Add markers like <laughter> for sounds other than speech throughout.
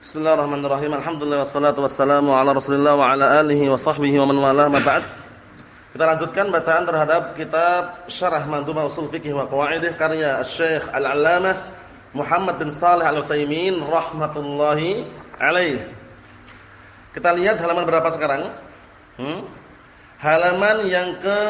Bismillahirrahmanirrahim. Alhamdulillah wassalatu wassalamu ala Rasulillah wa ala alihi wa sahbihi wa man walah ma ba'd. Kita lanjutkan bacaan terhadap kitab Syarah Mandhumah Ushul Fiqh wa Qawaidih karya Syekh Al-'Allamah Muhammad bin Shalih Al-Utsaimin rahmatullahi alaih. Kita lihat halaman berapa sekarang? Hmm? Halaman yang ke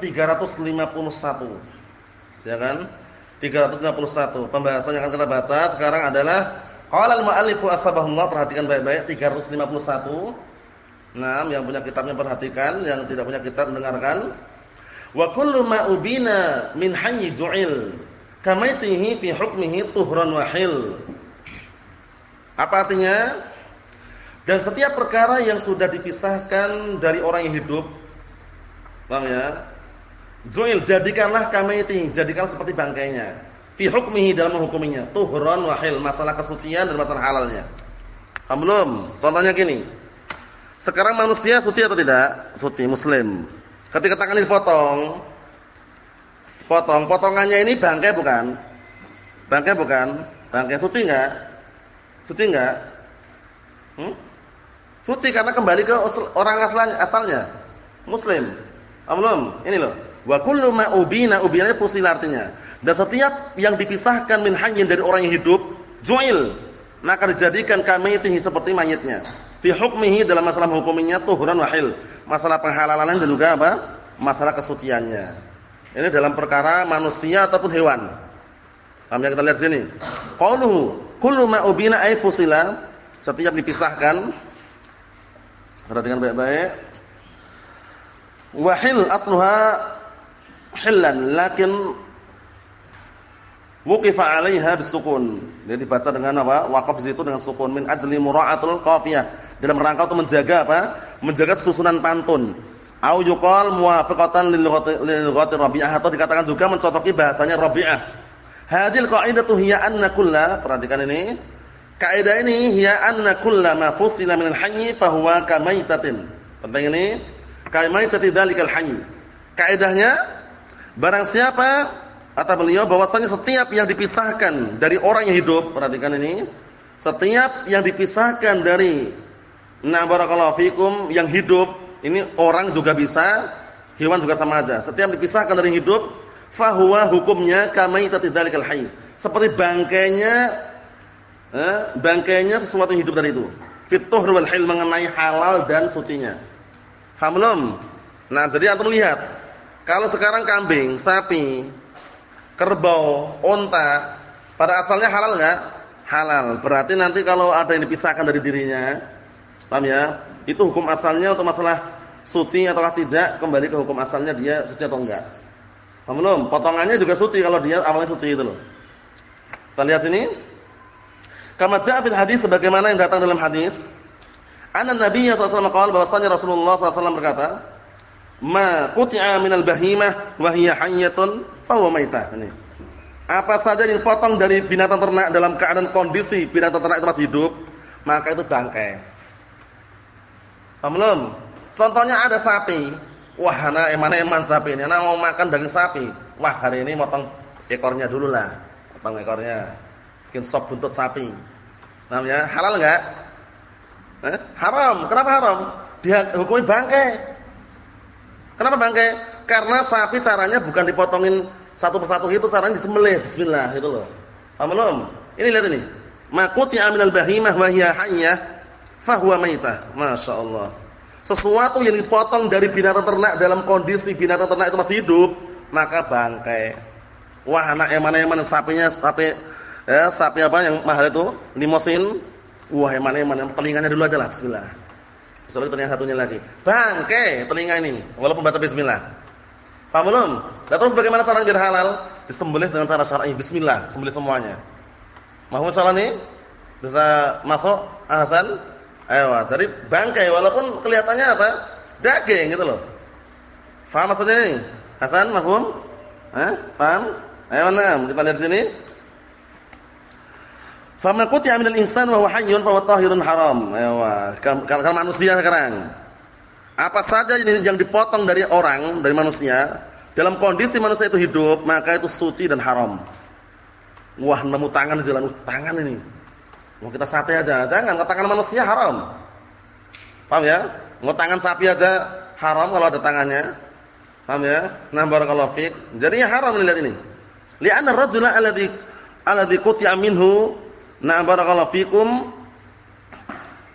351. Ya kan? 351. Pembahasan yang akan kita baca sekarang adalah Qala al-mu'allifu asbahullah perhatikan baik-baik 351. Nah, yang punya kitabnya perhatikan, yang tidak punya kitab dengarkan. Wa kullu ma ubina min hayy ju'il kamaitihi fi hukmihi tuhran wahil. Apa artinya? Dan setiap perkara yang sudah dipisahkan dari orang yang hidup, Bang ya. Ju'il jadikanlah kamaitihi, jadikanlah seperti bangkainya fi hukmihi dalam menghukuminya tuhran wahil masalah kesucian dan masalah halalnya. Paham belum? Contohnya gini. Sekarang manusia suci atau tidak? Suci muslim. Ketika tangan dipotong potong. Potongannya ini bangkai bukan? Bangkai bukan? Bangkai suci enggak suci enggak hmm? suci karena kembali ke orang asalnya asalnya. Muslim. Paham belum? Ini loh wa kullu ma ubina ubinanya fusil artinya dan setiap yang dipisahkan min hayyin dari orang yang hidup, ju'il, maka dijadikan kamaitihi seperti mayitnya. Fi hukmihi dalam masalah hukumnya tuhran wahil, masalah penghalalan dan juga apa? masalah kesuciannya. Ini dalam perkara manusia ataupun hewan. Paham yang kita lihat sini? Qauluhu kullu ma ubina ay fusila, setiap dipisahkan perhatikan baik-baik. Wahil asluha hillan lakin Wuqifa 'alaiha bisukun. Jadi dibaca dengan apa? Waqaf situ dengan sukun min ajli mura'atul qafiyah. Dalam rangka untuk menjaga apa? Menjaga susunan pantun. Au yuqal muwafiqatan lil lughati Rabi'ah atau dikatakan juga mencocoki bahasanya Rabi'ah. Hadil qa'idatu hiya anna kulla, perhatikan ini. Kaidah ini hiya anna kulla ma fusila minal hayy fa huwa kamaitatin. Penting ini. Kamaitati dzalikal hayy. Kaidahnya barang siapa Kata beliau bahwasanya setiap yang dipisahkan dari orang yang hidup, perhatikan ini, setiap yang dipisahkan dari na barakallahu fikum yang hidup, ini orang juga bisa, hewan juga sama aja. Setiap dipisahkan dari hidup, fahuwa hukumnya kamaitati dzalikal hayy. Seperti bangkainya eh, bangkainya sesuatu yang hidup dari itu. Fituh wal hil mengenai halal dan sucinya. Faham belum? Nah, jadi antum lihat, kalau sekarang kambing, sapi, kerbau, onta, pada asalnya halal enggak? Halal. Berarti nanti kalau ada yang dipisahkan dari dirinya, paham ya? Itu hukum asalnya untuk masalah suci atau tidak, kembali ke hukum asalnya dia suci atau enggak. Paham belum? Potongannya juga suci kalau dia awalnya suci itu loh. Kita lihat sini. Kama ja'a fil hadis sebagaimana yang datang dalam hadis, anna Nabi sallallahu alaihi wasallam qaal bahwasanya Rasulullah SAW berkata, "Ma quti'a minal bahimah wa hiya hayyatun. Ini. Apa saja yang dipotong dari binatang ternak dalam keadaan kondisi binatang ternak itu masih hidup, maka itu bangkai. Paham Contohnya ada sapi. Wah, anak eman-eman sapi ini. Anak mau makan daging sapi. Wah, hari ini motong ekornya dulu lah. Potong ekornya. Bikin sop buntut sapi. Namanya halal enggak? Eh? Haram. Kenapa haram? Dia hukumnya bangkai. Kenapa bangkai? Karena sapi caranya bukan dipotongin satu persatu itu caranya disembelih bismillah itu loh. Paham belum? Ini lihat ini. Maquti aminal bahimah wa hiya hayyah fa huwa maitah. Masyaallah. Sesuatu yang dipotong dari binatang ternak dalam kondisi binatang ternak itu masih hidup, maka bangkai. Wah, anak yang mana yang mana sapinya sapi ya, sapi apa yang mahal itu? Limosin. Wah, yang mana yang mana telinganya dulu aja lah bismillah. Soalnya telinga satunya lagi. Bangkai telinga ini walaupun baca bismillah. Paham belum? Dan terus bagaimana cara biar halal? Disembelih dengan cara syar'i. Bismillah, sembelih semuanya. Mahmud nih? Bisa masuk? Hasan? Ayo, jadi bangkai walaupun kelihatannya apa? Daging gitu loh. Paham maksudnya ini? Hasan, mahfum? Hah? Paham? Ayo mana? Kita lihat sini. Fama qutiya minal insan wa huwa hayyun fa tahirun haram. Ayo, kalau manusia sekarang. Apa saja yang dipotong dari orang, dari manusia, dalam kondisi manusia itu hidup, maka itu suci dan haram. Wah, nemu tangan jalan uh, tangan ini. Mau kita sate aja, jangan tangan manusia haram. Paham ya? Mau tangan sapi aja haram kalau ada tangannya. Paham ya? Nah barakallahu fiik. Jadinya haram ini lihat ini. Li'anna ar-rajula alladhi alladhi quti'a minhu na barakallahu fikum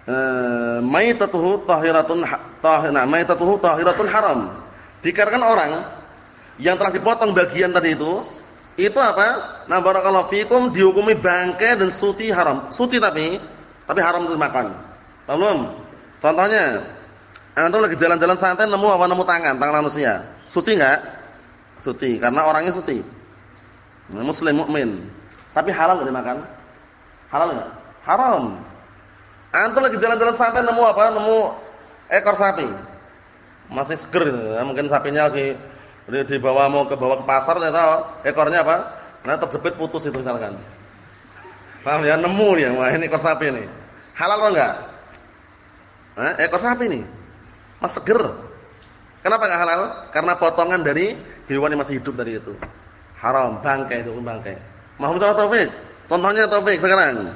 eh, maitatuhu tahiratun tahina maitatuhu tahiratun haram. Dikarenakan orang yang telah dipotong bagian tadi itu itu apa? Nah barakallahu fikum dihukumi bangkai dan suci haram. Suci tapi tapi haram untuk dimakan. Belum? Contohnya, antum lagi jalan-jalan santai nemu apa nemu tangan, tangan manusia. Suci enggak? Suci karena orangnya suci. Nah, muslim mukmin. Tapi halal enggak dimakan? Halal enggak? Haram. Antum lagi jalan-jalan santai nemu apa? Nemu ekor sapi. Masih seger ya. Mungkin sapinya lagi dibawa mau ke bawa ke pasar ternyata ekornya apa? Nah terjepit putus itu misalkan. Paham ya? Nemu dia, wah ini ekor sapi ini. Halal atau enggak? Eh, ekor sapi ini. Mas seger. Kenapa enggak halal? Karena potongan dari hewan yang masih hidup tadi itu. Haram, bangkai itu bangkai. Mohon salah taufik. Contohnya taufik sekarang.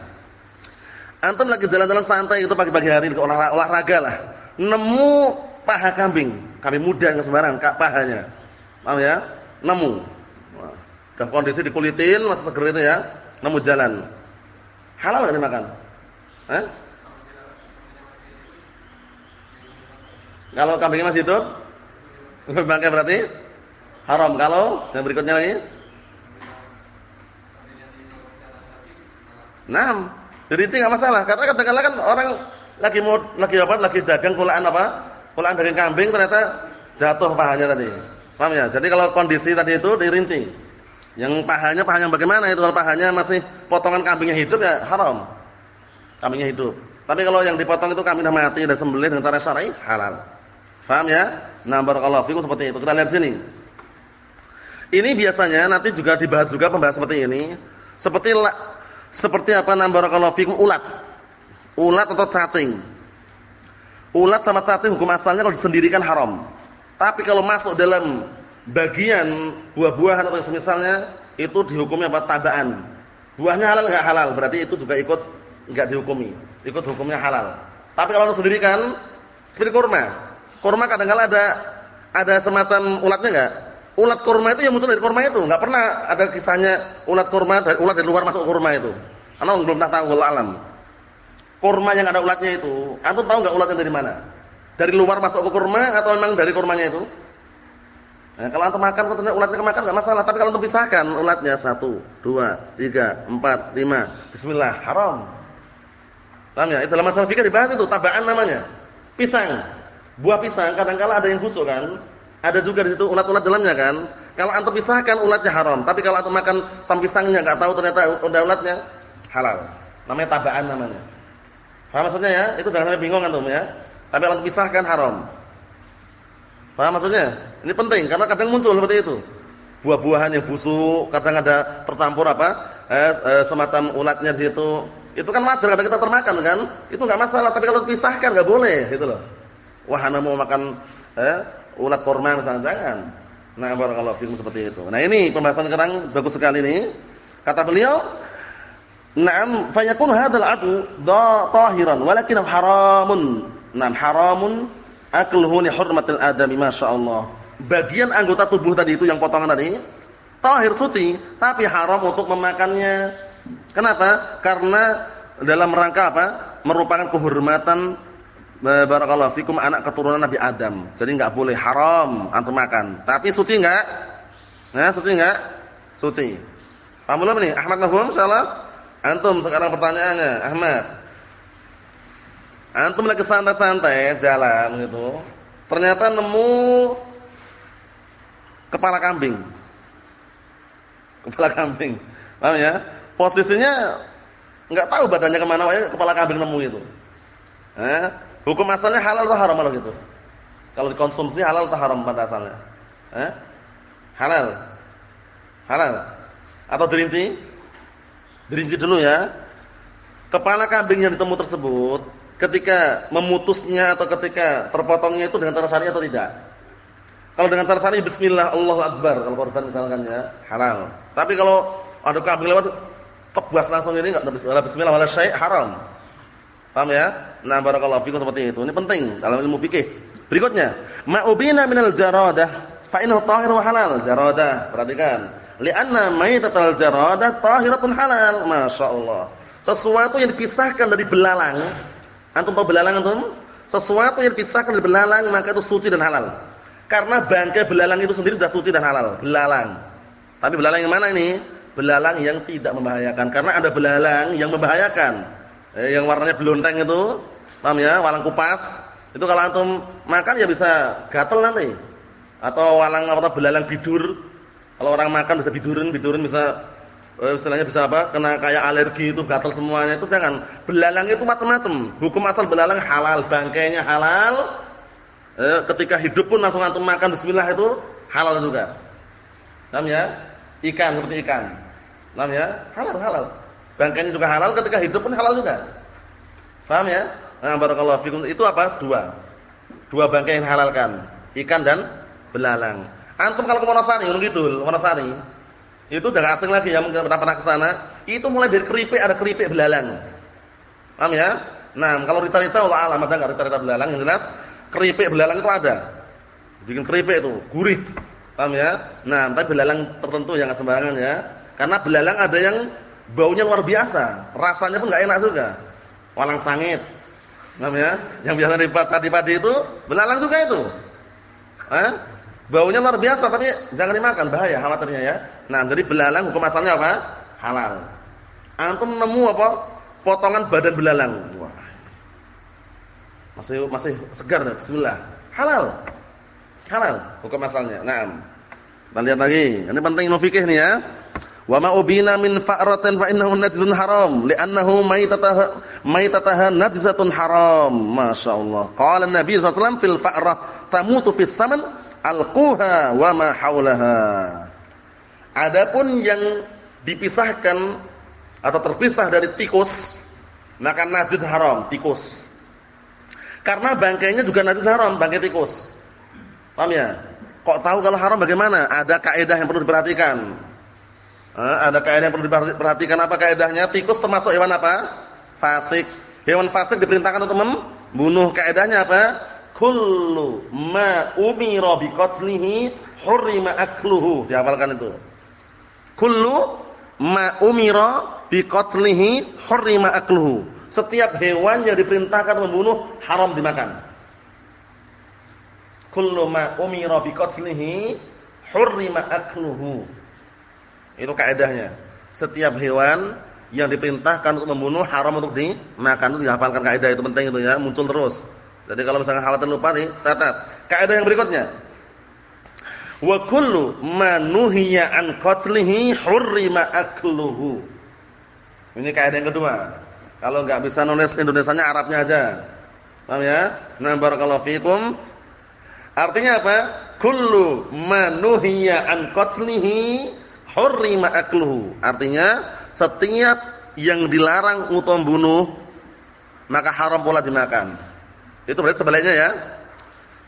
Antum lagi jalan-jalan santai itu pagi-pagi hari olahraga, olahraga lah. Nemu paha kambing, kambing muda yang sembarang, pahanya. Paham ya? Nemu. Dalam kondisi dikulitin masih seger itu ya, nemu jalan. Halal enggak dimakan? Hah? Kalau kambingnya masih hidup? <laughs> Bangkai berarti haram. Kalau yang berikutnya lagi? Nah, dirinci enggak masalah karena kadang-kadang kan orang lagi mau lagi apa? Lagi dagang kulaan apa? Kulaan daging kambing ternyata jatuh pahanya tadi. Paham ya? Jadi kalau kondisi tadi itu dirinci. Yang pahanya pahanya bagaimana itu kalau pahanya masih potongan kambingnya hidup ya haram. Kambingnya hidup. Tapi kalau yang dipotong itu kambingnya mati dan sembelih dengan cara syar'i halal. Paham ya? Nah, barakallahu fikum seperti itu. Kita lihat sini. Ini biasanya nanti juga dibahas juga pembahas seperti ini. Seperti seperti apa nah barakallahu fikum ulat. Ulat atau cacing. Ulat sama cacing hukum asalnya kalau disendirikan haram. Tapi kalau masuk dalam bagian buah-buahan atau semisalnya itu dihukumnya apa? Tabaan. Buahnya halal enggak halal? Berarti itu juga ikut enggak dihukumi. Ikut hukumnya halal. Tapi kalau sendiri kan seperti kurma. Kurma kadang-kala ada ada semacam ulatnya enggak? Ulat kurma itu yang muncul dari kurma itu. Enggak pernah ada kisahnya ulat kurma dari ulat dari luar masuk kurma itu. Ana belum tak tahu alam. Kurma yang ada ulatnya itu, antum tahu enggak ulatnya dari mana? Dari luar masuk ke kurma atau memang dari kurmanya itu? Nah, kalau antum makan kalau ulatnya kemakan enggak masalah, tapi kalau antum pisahkan ulatnya satu, dua, tiga, empat, lima, bismillah, haram. Paham ya? Itu dalam masalah fikih dibahas itu tabaan namanya. Pisang. Buah pisang kadang-kala ada yang busuk kan? Ada juga di situ ulat-ulat dalamnya kan? Kalau antum pisahkan ulatnya haram, tapi kalau antum makan sam pisangnya enggak tahu ternyata ada ulatnya halal. Namanya tabaan namanya. Paham maksudnya ya? Itu jangan sampai bingung antum ya. Tapi kalau pisahkan haram. Paham maksudnya? Ini penting karena kadang muncul seperti itu. Buah-buahan yang busuk, kadang ada tercampur apa? Eh, eh, semacam ulatnya di situ. Itu kan wajar kadang kita termakan kan? Itu enggak masalah, tapi kalau pisahkan enggak boleh gitu loh. Wah, ana mau makan eh, ulat korma misalnya jangan. Nah, barakallahu fikum seperti itu. Nah, ini pembahasan sekarang bagus sekali ini. Kata beliau, "Na'am, fayakun hadzal adu tahiran walakin haramun." Nah, haramun akluhu li hurmatil adami masyaallah. Bagian anggota tubuh tadi itu yang potongan tadi tahir suci, tapi haram untuk memakannya. Kenapa? Karena dalam rangka apa? Merupakan kehormatan barakallahu fikum anak keturunan Nabi Adam. Jadi enggak boleh haram antum makan. Tapi suci enggak? Nah, suci enggak? Suci. Paham belum nih? Ahmad Nafum insyaallah? Antum sekarang pertanyaannya, Ahmad. Antum lagi santai-santai jalan gitu. Ternyata nemu kepala kambing. Kepala kambing. Paham ya? Posisinya enggak tahu badannya ke mana kepala kambing nemu itu. Eh, hukum asalnya halal atau haram kalau gitu? Kalau dikonsumsi halal atau haram pada asalnya? Eh? Halal. Halal. Atau dirinci? Dirinci dulu ya. Kepala kambing yang ditemu tersebut ketika memutusnya atau ketika terpotongnya itu dengan cara atau tidak. Kalau dengan cara bismillah Allahu akbar kalau korban misalkan ya halal. Tapi kalau ada kambing lewat tebas langsung ini enggak bismillah bismillah wala syai' haram. Paham ya? Nah, barakallahu fikum seperti itu. Ini penting dalam ilmu fikih. Berikutnya, ma'ubina minal jaradah fa innahu tahir wa halal. Jaradah, perhatikan. Li'anna maitatul jaradah tahiratun halal. Masyaallah. Sesuatu yang dipisahkan dari belalang. Antum tahu belalang antum? Sesuatu yang dipisahkan dari belalang maka itu suci dan halal. Karena bangkai belalang itu sendiri sudah suci dan halal. Belalang. Tapi belalang yang mana ini? Belalang yang tidak membahayakan. Karena ada belalang yang membahayakan. Eh, yang warnanya belonteng itu, paham ya? Walang kupas. Itu kalau antum makan ya bisa gatel nanti. Atau walang apa belalang bidur. Kalau orang makan bisa bidurin, bidurin bisa eh, istilahnya bisa apa? Kena kayak alergi itu gatel semuanya. Itu jangan. Belalang itu macam-macam. Hukum asal belalang halal, bangkainya halal. Eh, ketika hidup pun langsung antum makan bismillah itu halal juga. Paham ya? Ikan seperti ikan. Paham ya? Halal, halal. Bangkainya juga halal ketika hidup pun halal juga. Paham ya? Nah, barakallahu fikum. Itu apa? Dua. Dua bangkai yang halalkan. Ikan dan belalang. Antum kalau ke Wonosari, Gunung Kidul, Wonosari, itu udah asing lagi ya, mungkin pernah pernah ke sana. Itu mulai dari keripik ada keripik belalang. Paham ya? Nah, kalau rita-rita Allah alam ada enggak rita-rita belalang yang jelas keripik belalang itu ada. Bikin keripik itu, gurih. Paham ya? Nah, tapi belalang tertentu yang sembarangan ya. Karena belalang ada yang baunya luar biasa, rasanya pun enggak enak juga. Walang sangit. Paham ya? Yang biasa di padi-padi itu belalang juga itu. Eh? Baunya luar biasa tapi jangan dimakan, bahaya khawatirnya ya. Nah, jadi belalang hukum asalnya apa? Halal. Antum nemu apa? Potongan badan belalang. Wah. Masih masih segar bismillah. Halal. Halal hukum asalnya. Naam. Kita lihat lagi. Ini penting ilmu fikih nih ya. Wa ma ubina min fa'ratin fa innahu najzun haram li'annahu maitataha maitataha najzatun haram. Masyaallah. Qala Nabi sallallahu alaihi wasallam fil fa'rah tamutu fis saman alquha wa ma haulaha. Adapun yang dipisahkan atau terpisah dari tikus maka najis haram, tikus. Karena bangkainya juga najis haram, bangkai tikus. Paham ya? Kok tahu kalau haram bagaimana? Ada kaidah yang perlu diperhatikan. Eh, ada kaidah yang perlu diperhatikan apa kaidahnya? Tikus termasuk hewan apa? Fasik. Hewan fasik diperintahkan untuk membunuh. Kaidahnya apa? Kullu ma umira bi qatlihi hurrima akluhu. Dihafalkan itu. Kullu ma umira bi qatlihi hurrima akluhu. Setiap hewan yang diperintahkan membunuh haram dimakan. Kullu ma umira biqatlihi hurrima akluhu. Itu kaidahnya. Setiap hewan yang diperintahkan untuk membunuh haram untuk dimakan itu dihafalkan kaidah itu penting itu ya, muncul terus. Jadi kalau misalnya khawatir lupa nih, catat. Kaidah yang berikutnya. Wa kullu ma nuhiya an qatlihi hurrima akluhu. Ini kaidah yang kedua. Kalau enggak bisa nulis Indonesianya Arabnya aja. Paham ya? Nah, barakallahu fikum. Artinya apa? Kullu manuhiya an qatlihi hurrima akluhu. Artinya setiap yang dilarang untuk membunuh maka haram pula dimakan. Itu berarti sebaliknya ya.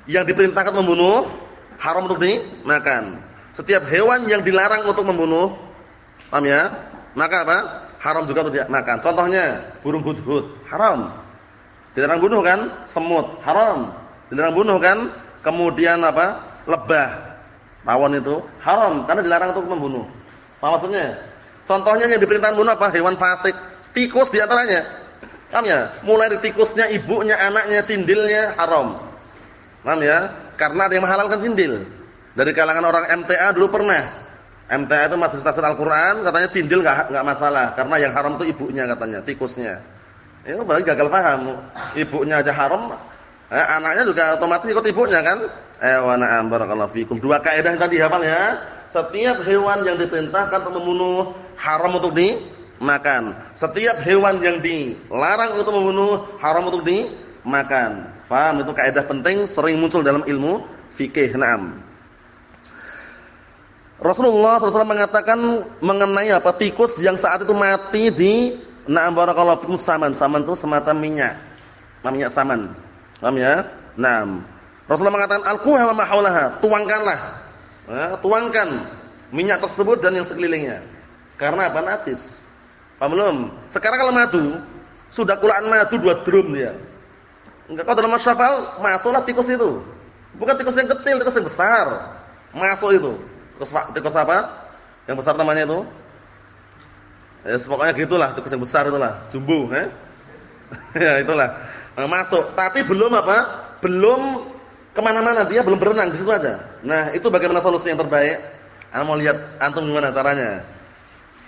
Yang diperintahkan membunuh haram untuk dimakan. Setiap hewan yang dilarang untuk membunuh, paham ya? Maka apa? haram juga untuk dimakan. Contohnya burung hudhud, haram. Dilarang bunuh kan? Semut, haram. Dilarang bunuh kan? Kemudian apa? Lebah, tawon itu haram karena dilarang untuk membunuh. Apa maksudnya? Contohnya yang diperintahkan bunuh apa? Hewan fasik, tikus di antaranya. Paham ya? Mulai dari tikusnya, ibunya, anaknya, cindilnya haram. Paham ya? Karena ada yang menghalalkan cindil. Dari kalangan orang MTA dulu pernah MTA itu masih tafsir Al-Qur'an, katanya cindil enggak enggak masalah karena yang haram itu ibunya katanya, tikusnya. Itu berarti gagal paham. Ibunya aja haram, eh, anaknya juga otomatis ikut ibunya kan? Eh wa na'am barakallahu fikum. Dua kaidah tadi hafal ya. Setiap hewan yang diperintahkan untuk membunuh haram untuk dimakan. Setiap hewan yang dilarang untuk membunuh haram untuk dimakan. Paham itu kaidah penting sering muncul dalam ilmu fikih. Naam. Rasulullah SAW mengatakan mengenai apa tikus yang saat itu mati di na'am barakallahu fikum saman. Saman itu semacam minyak. Minyak saman. Paham ya? Naam. Rasulullah mengatakan alquha wa ma haulaha, tuangkanlah. Ya, tuangkan minyak tersebut dan yang sekelilingnya. Karena apa? Najis. Paham belum? Sekarang kalau madu, sudah kulaan madu dua drum dia. Enggak kau dalam masyafal masuklah tikus itu. Bukan tikus yang kecil, tikus yang besar. Masuk itu. Tikus, tikus apa? Yang besar namanya itu? Ya, pokoknya gitulah, tikus yang besar itulah, jumbo, eh? <laughs> ya itulah. Nah, masuk, tapi belum apa? Belum ke mana-mana, dia belum berenang di situ aja. Nah, itu bagaimana solusi yang terbaik? Anda mau lihat antum gimana caranya?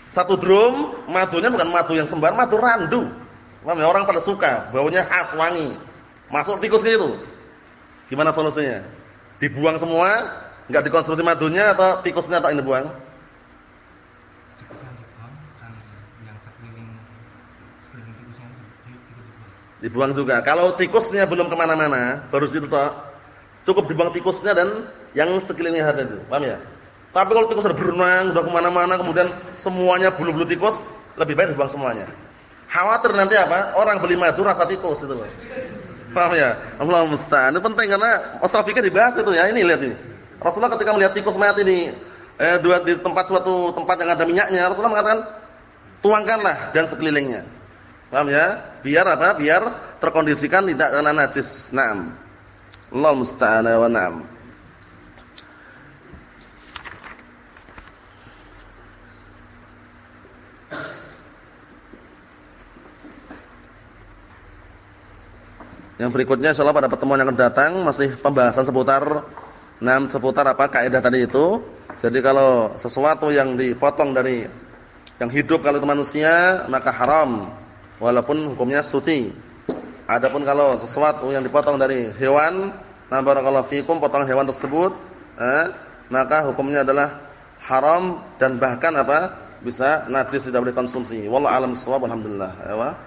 Satu drum, madunya bukan madu yang sembar, madu randu. Paham ya? Orang pada suka, baunya khas, wangi. Masuk tikus gitu. Gimana solusinya? Dibuang semua, enggak dikonsumsi madunya atau tikusnya atau ini buang? Dibuang juga. Kalau tikusnya belum ke mana-mana, baru situ toh, cukup dibuang tikusnya dan yang sekelilingnya itu. Paham ya? Tapi kalau tikus sudah berenang, sudah ke mana-mana, kemudian semuanya bulu-bulu tikus, lebih baik dibuang semuanya. Khawatir nanti apa? Orang beli madu rasa tikus itu loh. Paham ya? Allah musta'an. Itu penting karena masalah fikih dibahas itu ya. Ini lihat ini. Rasulullah ketika melihat tikus mayat ini eh, dua di tempat suatu tempat yang ada minyaknya, Rasulullah mengatakan tuangkanlah dan sekelilingnya. Paham ya? Biar apa? Biar terkondisikan tidak kena najis. Naam. Allah musta'an wa na'am. Yang berikutnya insyaallah pada pertemuan yang akan datang masih pembahasan seputar enam seputar apa kaidah tadi itu. Jadi kalau sesuatu yang dipotong dari yang hidup kalau itu manusia maka haram walaupun hukumnya suci. Adapun kalau sesuatu yang dipotong dari hewan, nah barakallahu fikum potongan hewan tersebut, eh, maka hukumnya adalah haram dan bahkan apa? bisa najis tidak boleh konsumsi. Wallahu alam bissawab. Alhamdulillah. Ya,